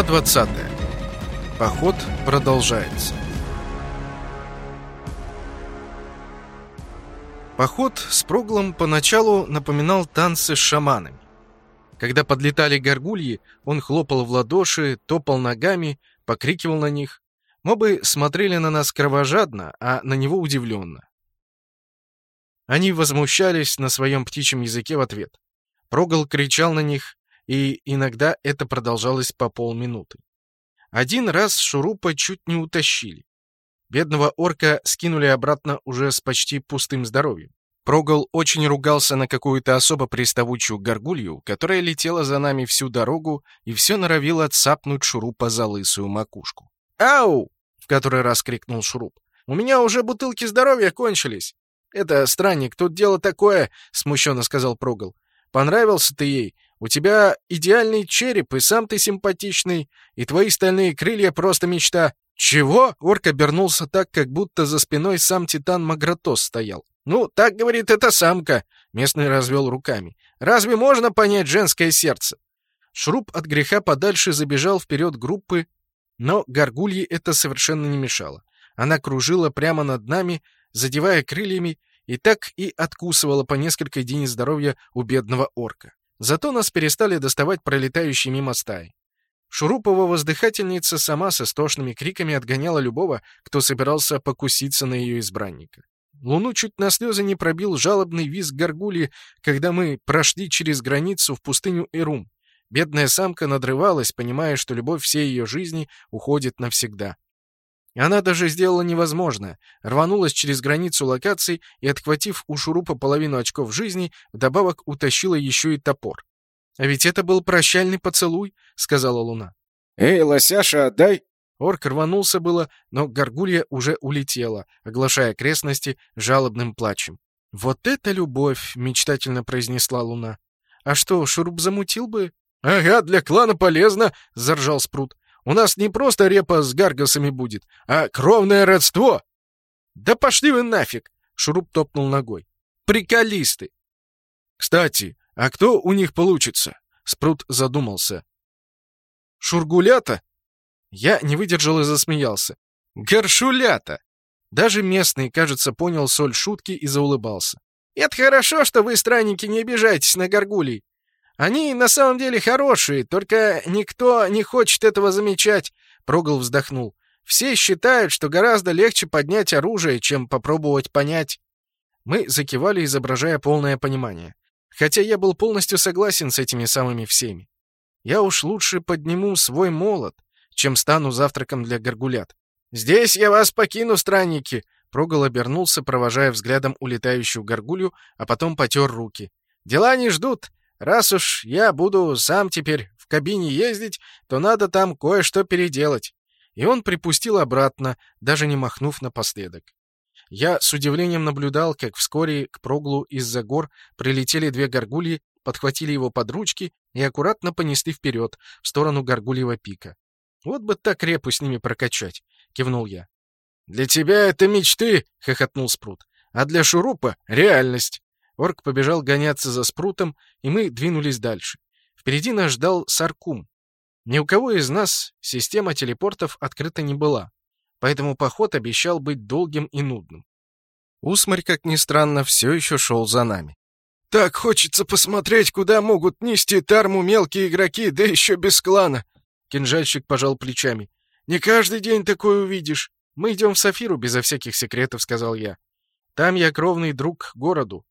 Глава 20. Поход продолжается. Поход с Проглом поначалу напоминал танцы с шаманами. Когда подлетали горгульи, он хлопал в ладоши, топал ногами, покрикивал на них. Мобы смотрели на нас кровожадно, а на него удивленно. Они возмущались на своем птичьем языке в ответ. Прогол кричал на них, и иногда это продолжалось по полминуты. Один раз шурупа чуть не утащили. Бедного орка скинули обратно уже с почти пустым здоровьем. Прогол очень ругался на какую-то особо приставучую горгулью, которая летела за нами всю дорогу и все норовила цапнуть шурупа за лысую макушку. «Ау!» — в который раз крикнул шуруп. «У меня уже бутылки здоровья кончились!» «Это, странник, тут дело такое!» — смущенно сказал Прогол. «Понравился ты ей, у тебя идеальный череп, и сам ты симпатичный, и твои стальные крылья просто мечта. Чего? Орк обернулся так, как будто за спиной сам Титан Магратос стоял. Ну, так говорит эта самка, местный развел руками. Разве можно понять женское сердце? Шруб от греха подальше забежал вперед группы, но горгулье это совершенно не мешало. Она кружила прямо над нами, задевая крыльями, и так и откусывала по несколько единиц здоровья у бедного орка. Зато нас перестали доставать пролетающие мимо стаи. Шурупова воздыхательница сама с истошными криками отгоняла любого, кто собирался покуситься на ее избранника. Луну чуть на слезы не пробил жалобный визг горгульи, когда мы прошли через границу в пустыню Ирум. Бедная самка надрывалась, понимая, что любовь всей ее жизни уходит навсегда. Она даже сделала невозможное, рванулась через границу локаций и, отхватив у шурупа половину очков жизни, вдобавок утащила еще и топор. «А ведь это был прощальный поцелуй», — сказала Луна. «Эй, лосяша, отдай!» Орк рванулся было, но горгулья уже улетела, оглашая окрестности жалобным плачем. «Вот это любовь!» — мечтательно произнесла Луна. «А что, шуруп замутил бы?» «Ага, для клана полезно!» — заржал Спрут. У нас не просто репа с гаргасами будет, а кровное родство!» «Да пошли вы нафиг!» — Шуруп топнул ногой. «Приколисты!» «Кстати, а кто у них получится?» — Спрут задумался. «Шургулята?» Я не выдержал и засмеялся. «Горшулята!» Даже местный, кажется, понял соль шутки и заулыбался. «Это хорошо, что вы, странники, не обижаетесь на горгулей. Они на самом деле хорошие, только никто не хочет этого замечать, Прогол вздохнул. Все считают, что гораздо легче поднять оружие, чем попробовать понять. Мы закивали, изображая полное понимание. Хотя я был полностью согласен с этими самыми всеми. Я уж лучше подниму свой молот, чем стану завтраком для горгулят. «Здесь я вас покину, странники!» Прогол обернулся, провожая взглядом улетающую горгулью, а потом потер руки. «Дела не ждут. Раз уж я буду сам теперь в кабине ездить, то надо там кое-что переделать. И он припустил обратно, даже не махнув напоследок. Я с удивлением наблюдал, как вскоре к проглу из-за гор прилетели две горгульи, подхватили его под ручки и аккуратно понесли вперед, в сторону горгульего пика. «Вот бы так репу с ними прокачать!» — кивнул я. «Для тебя это мечты!» — хохотнул Спрут. «А для Шурупа — реальность!» Орк побежал гоняться за спрутом, и мы двинулись дальше. Впереди нас ждал Саркум. Ни у кого из нас система телепортов открыта не была, поэтому поход обещал быть долгим и нудным. Усмарь, как ни странно, все еще шел за нами. «Так хочется посмотреть, куда могут нести тарму мелкие игроки, да еще без клана!» Кинжальщик пожал плечами. «Не каждый день такое увидишь. Мы идем в Сафиру безо всяких секретов», — сказал я. «Там я кровный друг городу,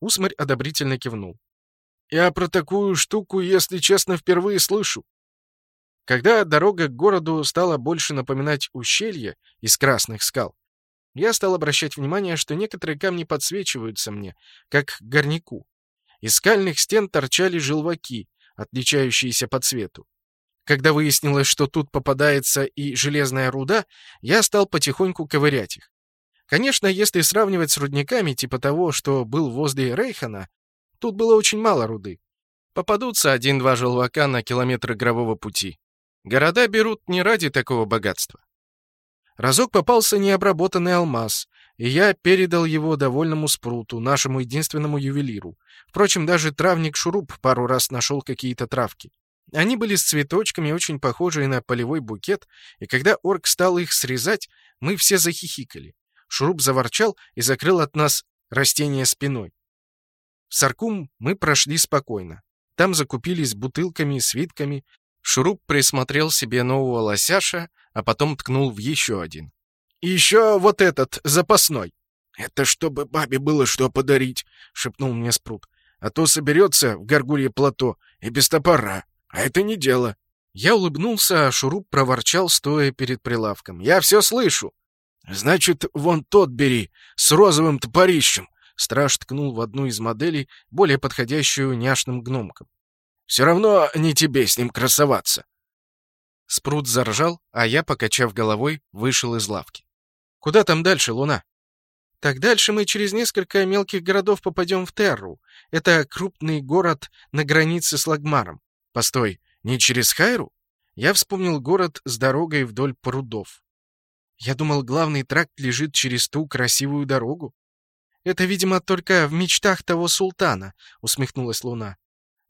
Усмарь одобрительно кивнул. «Я про такую штуку, если честно, впервые слышу». Когда дорога к городу стала больше напоминать ущелье из красных скал, я стал обращать внимание, что некоторые камни подсвечиваются мне, как горняку. Из скальных стен торчали желваки, отличающиеся по цвету. Когда выяснилось, что тут попадается и железная руда, я стал потихоньку ковырять их. Конечно, если сравнивать с рудниками типа того, что был возле Рейхана, тут было очень мало руды. Попадутся один-два желвака на километр игрового пути. Города берут не ради такого богатства. Разок попался необработанный алмаз, и я передал его довольному спруту, нашему единственному ювелиру. Впрочем, даже травник Шуруп пару раз нашел какие-то травки. Они были с цветочками, очень похожие на полевой букет, и когда орк стал их срезать, мы все захихикали. Шуруп заворчал и закрыл от нас растение спиной. В Саркум мы прошли спокойно. Там закупились бутылками, свитками. Шуруп присмотрел себе нового лосяша, а потом ткнул в еще один. «И еще вот этот, запасной!» «Это чтобы бабе было что подарить», — шепнул мне Спрут. «А то соберется в горгулье плато и без топора, а это не дело». Я улыбнулся, а Шуруп проворчал, стоя перед прилавком. «Я все слышу!» «Значит, вон тот бери, с розовым топорищем!» Страж ткнул в одну из моделей, более подходящую няшным гномкам. «Все равно не тебе с ним красоваться!» Спрут заржал, а я, покачав головой, вышел из лавки. «Куда там дальше, Луна?» Так дальше мы через несколько мелких городов попадем в Терру. Это крупный город на границе с Лагмаром. Постой, не через Хайру? Я вспомнил город с дорогой вдоль прудов. Я думал, главный тракт лежит через ту красивую дорогу. Это, видимо, только в мечтах того султана, усмехнулась Луна.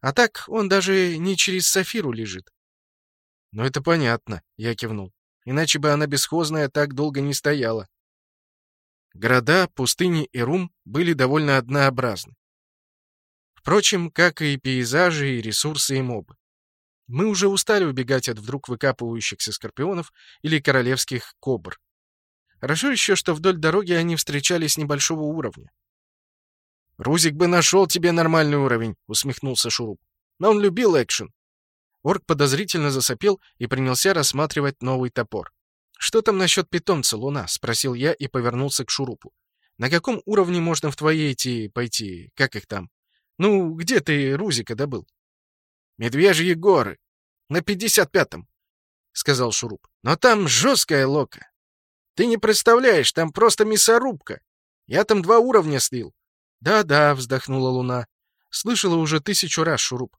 А так он даже не через Сафиру лежит. Ну это понятно, я кивнул. Иначе бы она бесхозная так долго не стояла. Города, пустыни и Рум были довольно однообразны. Впрочем, как и пейзажи, и ресурсы, и мобы. Мы уже устали убегать от вдруг выкапывающихся скорпионов или королевских кобр. Хорошо еще, что вдоль дороги они встречались небольшого уровня. «Рузик бы нашел тебе нормальный уровень», — усмехнулся Шуруп. «Но он любил экшен». Орк подозрительно засопел и принялся рассматривать новый топор. «Что там насчет питомца, Луна?» — спросил я и повернулся к Шурупу. «На каком уровне можно в твои эти пойти? Как их там? Ну, где ты Рузика добыл?» «Медвежьи горы. На пятьдесят пятом», — сказал Шуруп. «Но там жесткая лока. Ты не представляешь, там просто мясорубка. Я там два уровня слил». «Да-да», — вздохнула Луна. «Слышала уже тысячу раз, Шуруп».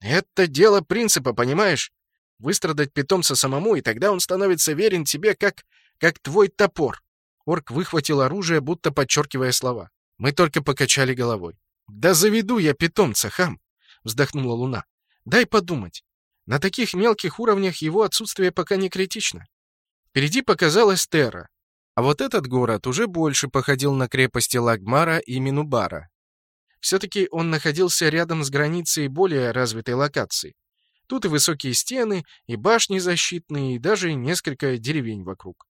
«Это дело принципа, понимаешь? Выстрадать питомца самому, и тогда он становится верен тебе, как... как твой топор». Орк выхватил оружие, будто подчеркивая слова. Мы только покачали головой. «Да заведу я питомца, хам!» — вздохнула Луна. «Дай подумать. На таких мелких уровнях его отсутствие пока не критично. Впереди показалась Терра. А вот этот город уже больше походил на крепости Лагмара и Минубара. Все-таки он находился рядом с границей более развитой локации. Тут и высокие стены, и башни защитные, и даже несколько деревень вокруг.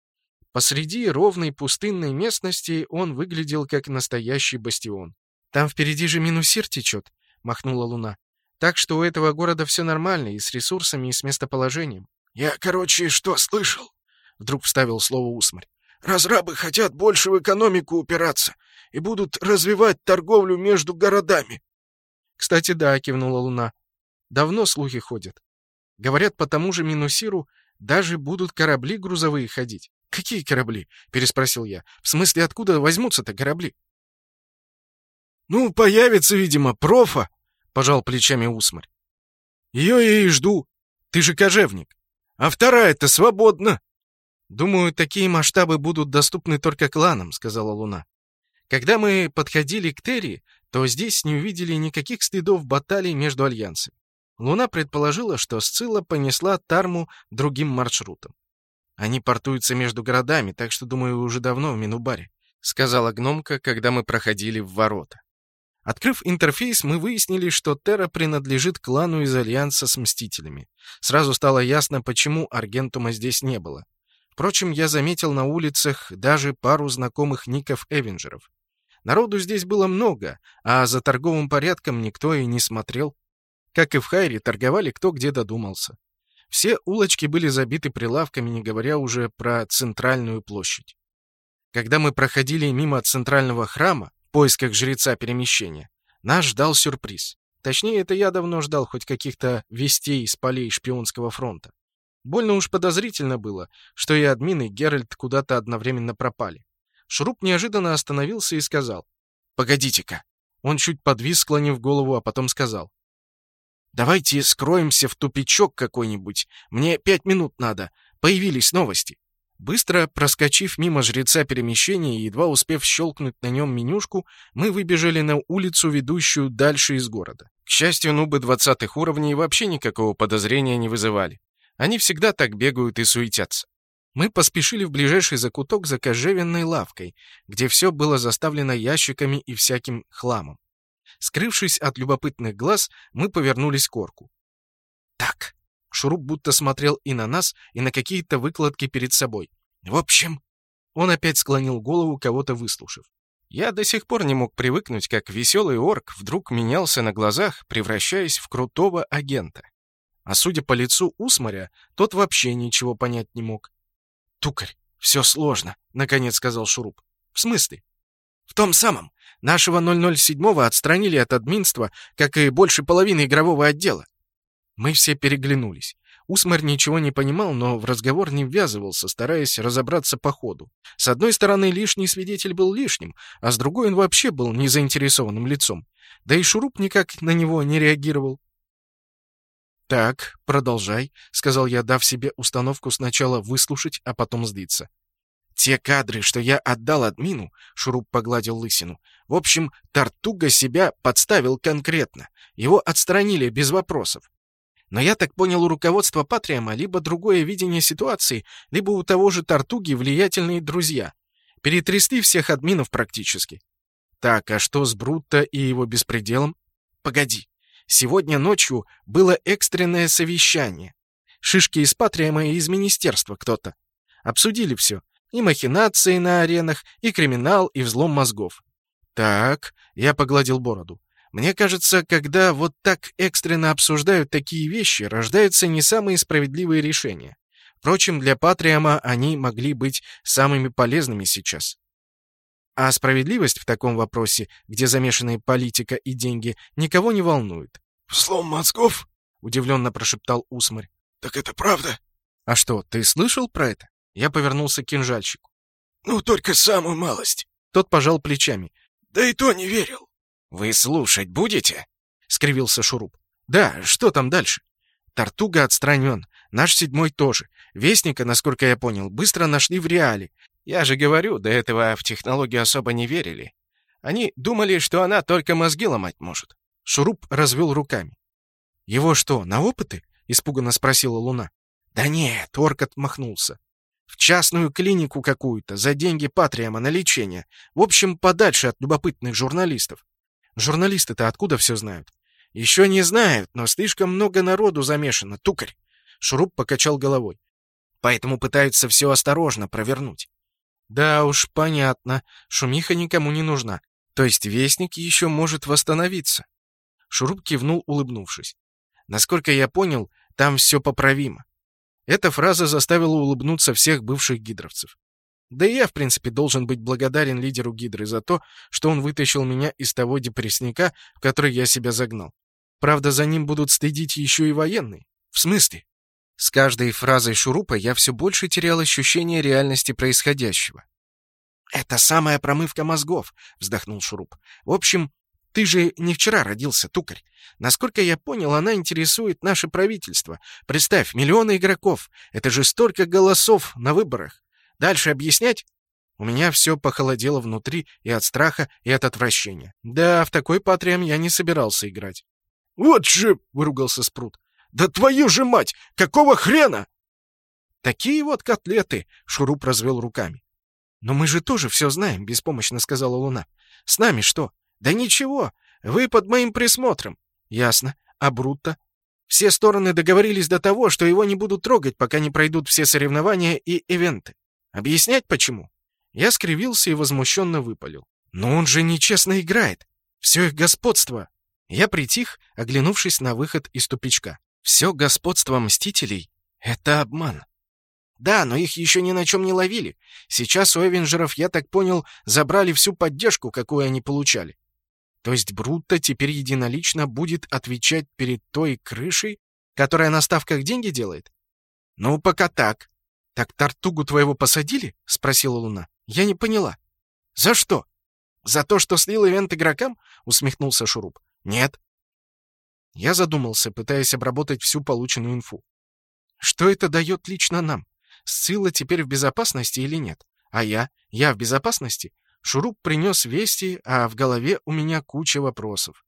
Посреди ровной пустынной местности он выглядел как настоящий бастион. «Там впереди же Минусир течет», — махнула Луна. «Так что у этого города все нормально, и с ресурсами, и с местоположением». «Я, короче, что слышал?» — вдруг вставил слово Усмарь. «Разрабы хотят больше в экономику упираться и будут развивать торговлю между городами». «Кстати, да», — кивнула Луна. Давно слухи ходят. Говорят, по тому же Минусиру даже будут корабли грузовые ходить. «Какие корабли?» — переспросил я. «В смысле, откуда возьмутся-то корабли?» «Ну, появится, видимо, профа», — пожал плечами Усмарь. «Ее я и жду. Ты же кожевник. А вторая-то свободна». «Думаю, такие масштабы будут доступны только кланам», — сказала Луна. «Когда мы подходили к Терри, то здесь не увидели никаких следов баталий между альянсами. Луна предположила, что Сцилла понесла Тарму другим маршрутом. «Они портуются между городами, так что, думаю, уже давно в Минубаре», — сказала гномка, когда мы проходили в ворота. Открыв интерфейс, мы выяснили, что Терра принадлежит клану из Альянса с Мстителями. Сразу стало ясно, почему Аргентума здесь не было. Впрочем, я заметил на улицах даже пару знакомых ников Эвенджеров. Народу здесь было много, а за торговым порядком никто и не смотрел. Как и в Хайре, торговали кто где додумался. Все улочки были забиты прилавками, не говоря уже про центральную площадь. Когда мы проходили мимо центрального храма поисках жреца перемещения, нас ждал сюрприз. Точнее, это я давно ждал хоть каких-то вестей с полей шпионского фронта. Больно уж подозрительно было, что и админ, и Геральт куда-то одновременно пропали. Шуруп неожиданно остановился и сказал. «Погодите-ка». Он чуть подвис, склонив голову, а потом сказал. Давайте скроемся в тупичок какой-нибудь. Мне пять минут надо. Появились новости». Быстро проскочив мимо жреца перемещения и едва успев щелкнуть на нем менюшку, мы выбежали на улицу, ведущую дальше из города. К счастью, нубы двадцатых уровней вообще никакого подозрения не вызывали. Они всегда так бегают и суетятся. Мы поспешили в ближайший закуток за кожевенной лавкой, где все было заставлено ящиками и всяким хламом. Скрывшись от любопытных глаз, мы повернулись к орку. Шуруп будто смотрел и на нас, и на какие-то выкладки перед собой. «В общем...» Он опять склонил голову, кого-то выслушав. Я до сих пор не мог привыкнуть, как веселый орк вдруг менялся на глазах, превращаясь в крутого агента. А судя по лицу Усмаря, тот вообще ничего понять не мог. «Тукарь, все сложно», — наконец сказал Шуруп. «В смысле?» «В том самом. Нашего 007-го отстранили от админства, как и больше половины игрового отдела». Мы все переглянулись. Усмарь ничего не понимал, но в разговор не ввязывался, стараясь разобраться по ходу. С одной стороны, лишний свидетель был лишним, а с другой он вообще был незаинтересованным лицом. Да и Шуруп никак на него не реагировал. «Так, продолжай», — сказал я, дав себе установку сначала выслушать, а потом сдиться. «Те кадры, что я отдал админу», — Шуруп погладил лысину. «В общем, Тартуга себя подставил конкретно. Его отстранили без вопросов. Но я так понял, у руководства Патриама либо другое видение ситуации, либо у того же Тартуги влиятельные друзья. Перетрясли всех админов практически. Так, а что с Брутто и его беспределом? Погоди. Сегодня ночью было экстренное совещание. Шишки из Патриама и из министерства кто-то. Обсудили все. И махинации на аренах, и криминал, и взлом мозгов. Так, я погладил бороду. Мне кажется, когда вот так экстренно обсуждают такие вещи, рождаются не самые справедливые решения. Впрочем, для Патриама они могли быть самыми полезными сейчас. А справедливость в таком вопросе, где замешаны политика и деньги, никого не волнует. «Слом мозгов?» — удивленно прошептал Усмарь. «Так это правда?» «А что, ты слышал про это?» Я повернулся к кинжальщику. «Ну, только самую малость». Тот пожал плечами. «Да и то не верил». «Вы слушать будете?» — скривился Шуруп. «Да, что там дальше?» «Тартуга отстранен. Наш седьмой тоже. Вестника, насколько я понял, быстро нашли в реале. Я же говорю, до этого в технологию особо не верили. Они думали, что она только мозги ломать может. Шуруп развел руками. «Его что, на опыты?» — испуганно спросила Луна. «Да нет», — орк отмахнулся. «В частную клинику какую-то, за деньги Патриама на лечение. В общем, подальше от любопытных журналистов. Журналисты-то откуда все знают?» «Еще не знают, но слишком много народу замешано, тукарь!» Шуруп покачал головой. «Поэтому пытаются все осторожно провернуть». «Да уж, понятно. Шумиха никому не нужна. То есть Вестник еще может восстановиться. Шуруп кивнул, улыбнувшись. Насколько я понял, там все поправимо. Эта фраза заставила улыбнуться всех бывших гидровцев. Да и я, в принципе, должен быть благодарен лидеру гидры за то, что он вытащил меня из того депрессника, в который я себя загнал. Правда, за ним будут следить еще и военные. В смысле? С каждой фразой Шурупа я все больше терял ощущение реальности происходящего. «Это самая промывка мозгов», — вздохнул Шуруп. «В общем, ты же не вчера родился, тукарь. Насколько я понял, она интересует наше правительство. Представь, миллионы игроков. Это же столько голосов на выборах. Дальше объяснять? У меня все похолодело внутри и от страха, и от отвращения. Да, в такой патриам я не собирался играть. «Вот же!» — выругался Спрут. «Да твою же мать! Какого хрена?» «Такие вот котлеты!» — Шуруп развел руками. «Но мы же тоже все знаем», — беспомощно сказала Луна. «С нами что? «Да ничего, вы под моим присмотром». «Ясно. А Брутто?» «Все стороны договорились до того, что его не будут трогать, пока не пройдут все соревнования и ивенты. Объяснять почему?» Я скривился и возмущенно выпалил. «Но он же нечестно играет. Все их господство». Я притих, оглянувшись на выход из тупичка. «Все господство Мстителей — это обман». Да, но их еще ни на чем не ловили. Сейчас у Эвенджеров, я так понял, забрали всю поддержку, какую они получали. То есть Брутто теперь единолично будет отвечать перед той крышей, которая на ставках деньги делает? Ну, пока так. Так Тартугу твоего посадили? Спросила Луна. Я не поняла. За что? За то, что слил ивент игрокам? Усмехнулся Шуруп. Нет. Я задумался, пытаясь обработать всю полученную инфу. Что это дает лично нам? Ссыла теперь в безопасности или нет? А я? Я в безопасности? Шуруп принес вести, а в голове у меня куча вопросов.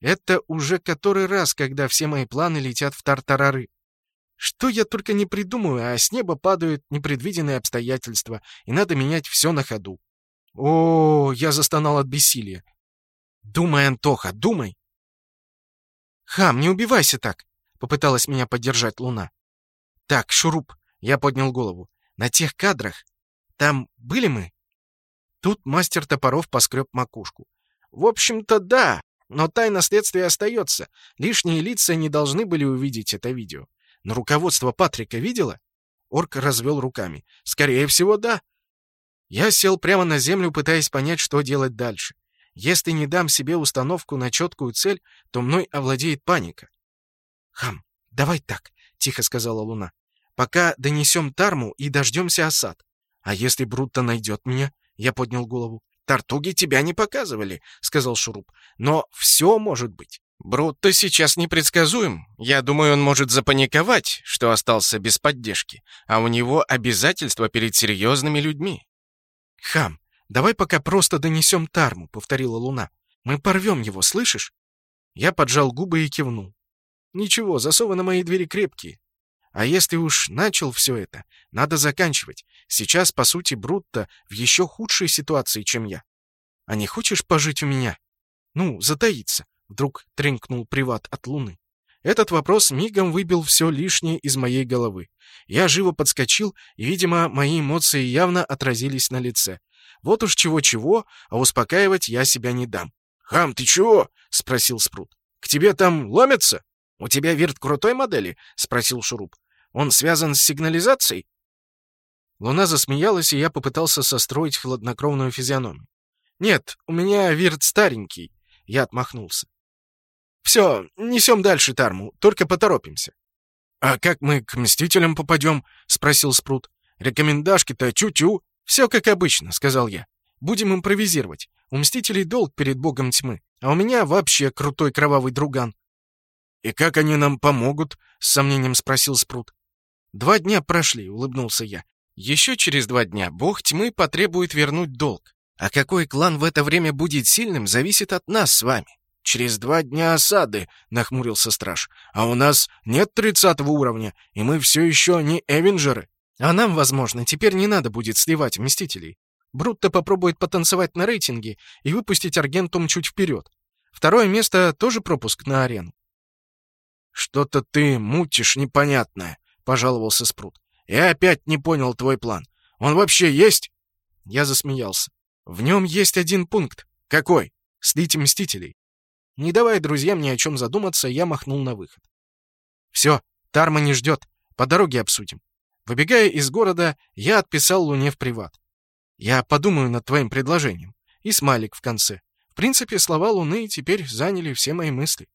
Это уже который раз, когда все мои планы летят в тартарары. Что я только не придумаю, а с неба падают непредвиденные обстоятельства, и надо менять все на ходу. О, я застонал от бессилия. Думай, Антоха, думай. Хам, не убивайся так, попыталась меня поддержать Луна. Так, Шуруп, я поднял голову. На тех кадрах там были мы? Тут мастер топоров поскреб макушку. В общем-то, да, но тайна следствия остается. Лишние лица не должны были увидеть это видео. Но руководство Патрика видела? Орк развел руками. Скорее всего, да. Я сел прямо на землю, пытаясь понять, что делать дальше. Если не дам себе установку на четкую цель, то мной овладеет паника. «Хам, давай так», — тихо сказала Луна. «Пока донесем Тарму и дождемся осад. А если Брутто найдет меня?» Я поднял голову. «Тартуги тебя не показывали», — сказал Шуруп. «Но все может быть». Брутто сейчас непредсказуем. Я думаю, он может запаниковать, что остался без поддержки, а у него обязательства перед серьезными людьми. «Хам, давай пока просто донесем Тарму», — повторила Луна. «Мы порвем его, слышишь?» Я поджал губы и кивнул. «Ничего, засовы на мои двери крепкие. А если уж начал все это, надо заканчивать. Сейчас, по сути, Брутто в еще худшей ситуации, чем я. А не хочешь пожить у меня? Ну, затаиться. Вдруг тренькнул приват от Луны. Этот вопрос мигом выбил все лишнее из моей головы. Я живо подскочил, и, видимо, мои эмоции явно отразились на лице. Вот уж чего-чего, а успокаивать я себя не дам. «Хам, ты чего?» — спросил Спрут. «К тебе там ломятся?» «У тебя вирт крутой модели?» — спросил Шуруп. «Он связан с сигнализацией?» Луна засмеялась, и я попытался состроить хладнокровную физиономию. «Нет, у меня вирт старенький», — я отмахнулся. «Все, несем дальше Тарму, только поторопимся». «А как мы к Мстителям попадем?» — спросил Спрут. «Рекомендашки-то чу-чу». «Все как обычно», — сказал я. «Будем импровизировать. У Мстителей долг перед Богом тьмы, а у меня вообще крутой кровавый друган». «И как они нам помогут?» — с сомнением спросил Спрут. «Два дня прошли», — улыбнулся я. «Еще через два дня Бог тьмы потребует вернуть долг. А какой клан в это время будет сильным, зависит от нас с вами. «Через два дня осады», — нахмурился страж. «А у нас нет тридцатого уровня, и мы все еще не Эвенджеры. А нам, возможно, теперь не надо будет сливать Мстителей. Брутто попробует потанцевать на рейтинге и выпустить Аргентум чуть вперед. Второе место — тоже пропуск на арену». «Что-то ты мутишь непонятное», — пожаловался Спрут. «Я опять не понял твой план. Он вообще есть?» Я засмеялся. «В нем есть один пункт. Какой? Слить Мстителей. Не давая друзьям ни о чем задуматься, я махнул на выход. «Все, Тарма не ждет. По дороге обсудим». Выбегая из города, я отписал Луне в приват. «Я подумаю над твоим предложением». И смайлик в конце. В принципе, слова Луны теперь заняли все мои мысли.